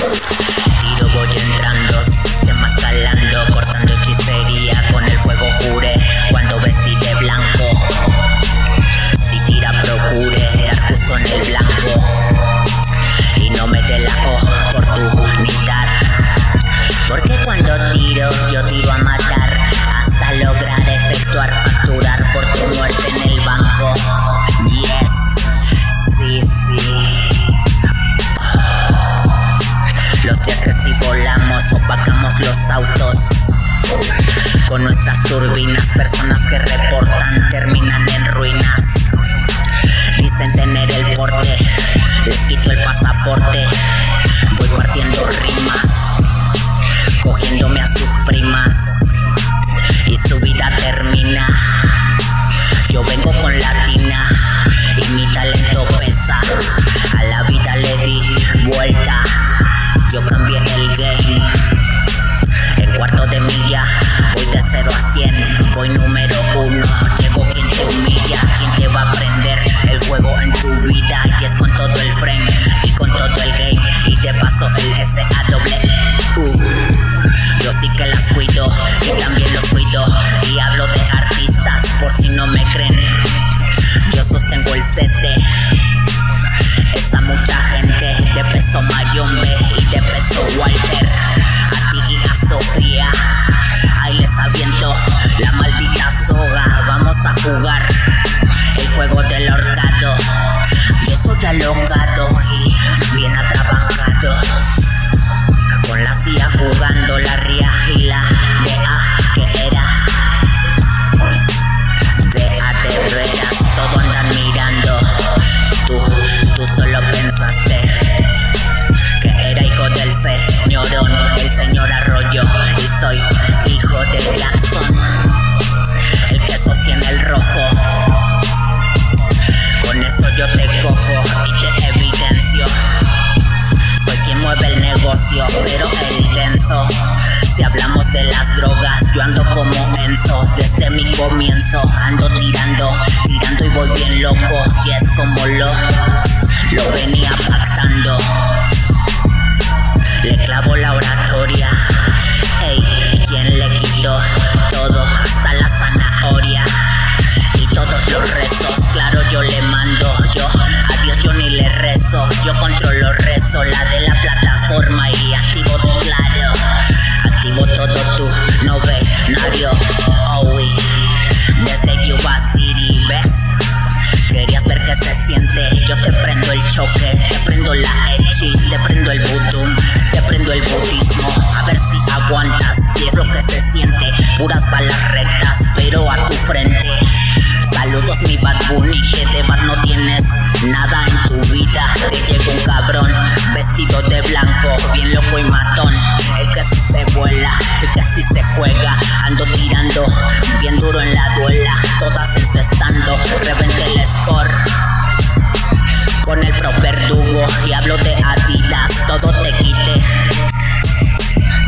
Tiro voy entrando, sistema escalando, cortando hechicería con el fuego jure. Cuando vestí de blanco, Con nuestras turbinas, personas que reportan terminan en ruinas. Dicen tener el porte, les quito el pasaporte. Voy partiendo rimas, cogiéndome a sus primas. Y su vida termina. Yo vengo con latina y mi talento pesa. A la vida le di vuelta. Yo cambié el game. En cuarto de milla 0 a 100. Voy número uno. Llego quien te humilla, quien te va a aprender el juego en tu vida. Y es con todo el frame y con todo el game. Y te paso el S-A-W. Yo sí que las cuido y también los cuido. Y hablo de artistas por si no me creen. Yo sostengo el sete. Esa mucha gente de peso Mayombe y de peso Walter. Sofía. Ahí les aviento la maldita soga. Vamos a jugar el juego del ahorcado. Yo soy alongado de las drogas, yo ando como Enzo. Desde mi comienzo ando tirando, tirando y voy bien loco. Y es como lo, lo venía pactando. Le clavo la oratoria. El budum, te prendo el budismo A ver si aguantas, si es lo que se siente. Puras balas rectas, pero a tu frente. Saludos mi Bad Bunny, que de Bad no tienes nada en tu vida. Te llega un cabrón, vestido de blanco, bien loco y matón. El que sí se vuela, el que sí se juega. Ando tirando, bien duro en la duela. Todas encestando, revente el score. Con el pro verdugo y hablo de Todo te quite.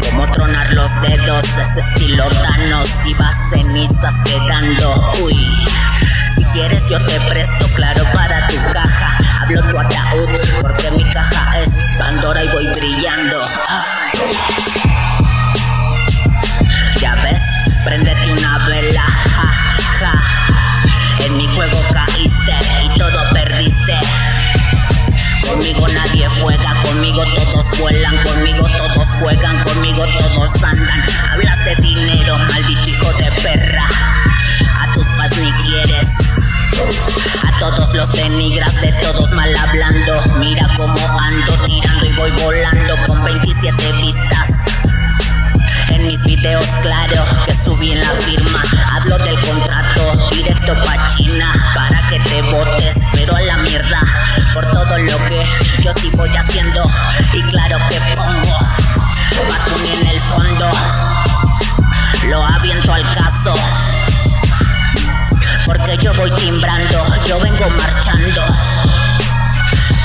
Como tronar los dedos, ese estilo Thanos y vas cenizas quedando. Uy, si quieres yo te presto, claro, para tu caja. Hablo tu ataúd, porque mi caja es Pandora y voy brillando. Ya ves, préndete una vela, ja, ja. En mi juego caíste vuelan, conmigo todos juegan, conmigo todos andan. Hablas de dinero, maldito videos claros que subí en la firma. Hablo del contrato directo pa' China para que te votes, pero a la mierda por todo lo que yo sí voy haciendo. Y claro que pongo Batun en el fondo, lo aviento al caso. Porque yo voy timbrando, yo vengo marchando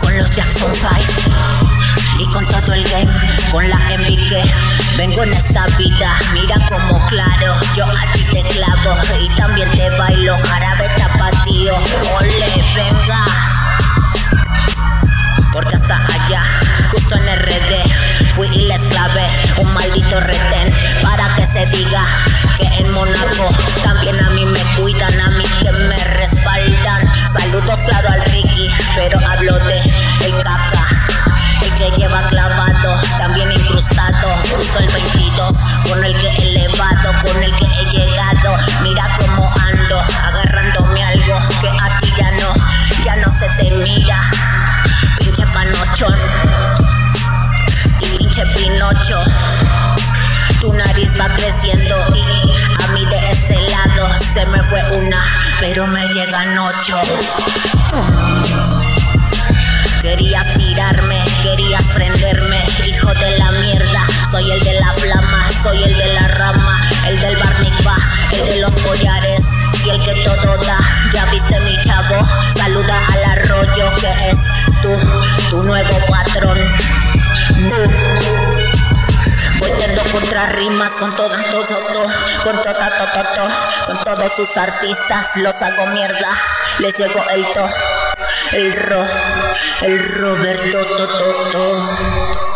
con los Jackson Five y con todo el game, con la MBK. Vengo en esta vida, mira como claro, yo a ti te clavo y también te bailo, jarabe tapatío, ole, venga. Porque hasta allá, justo en RD, fui y les clavé un maldito retén para que se diga que en Monaco también a mí me cuidan, a mí que me respaldan. Saludos claro al Ricky, pero hablo de pero me llegan ocho. Querías tirarme, querías prenderme, hijo de la mierda. Soy el de la flama, soy el de la rama, el del barnicba, el de los collares y el que todo da. Ya viste mi chavo, saluda al arroyo que es tu, tu nuevo patrón. Tendo contra rimas con todo, todo, todo, con todo, todo, con todos sus artistas, los hago mierda, les llegó el to, el ro, el Roberto, to, to, to.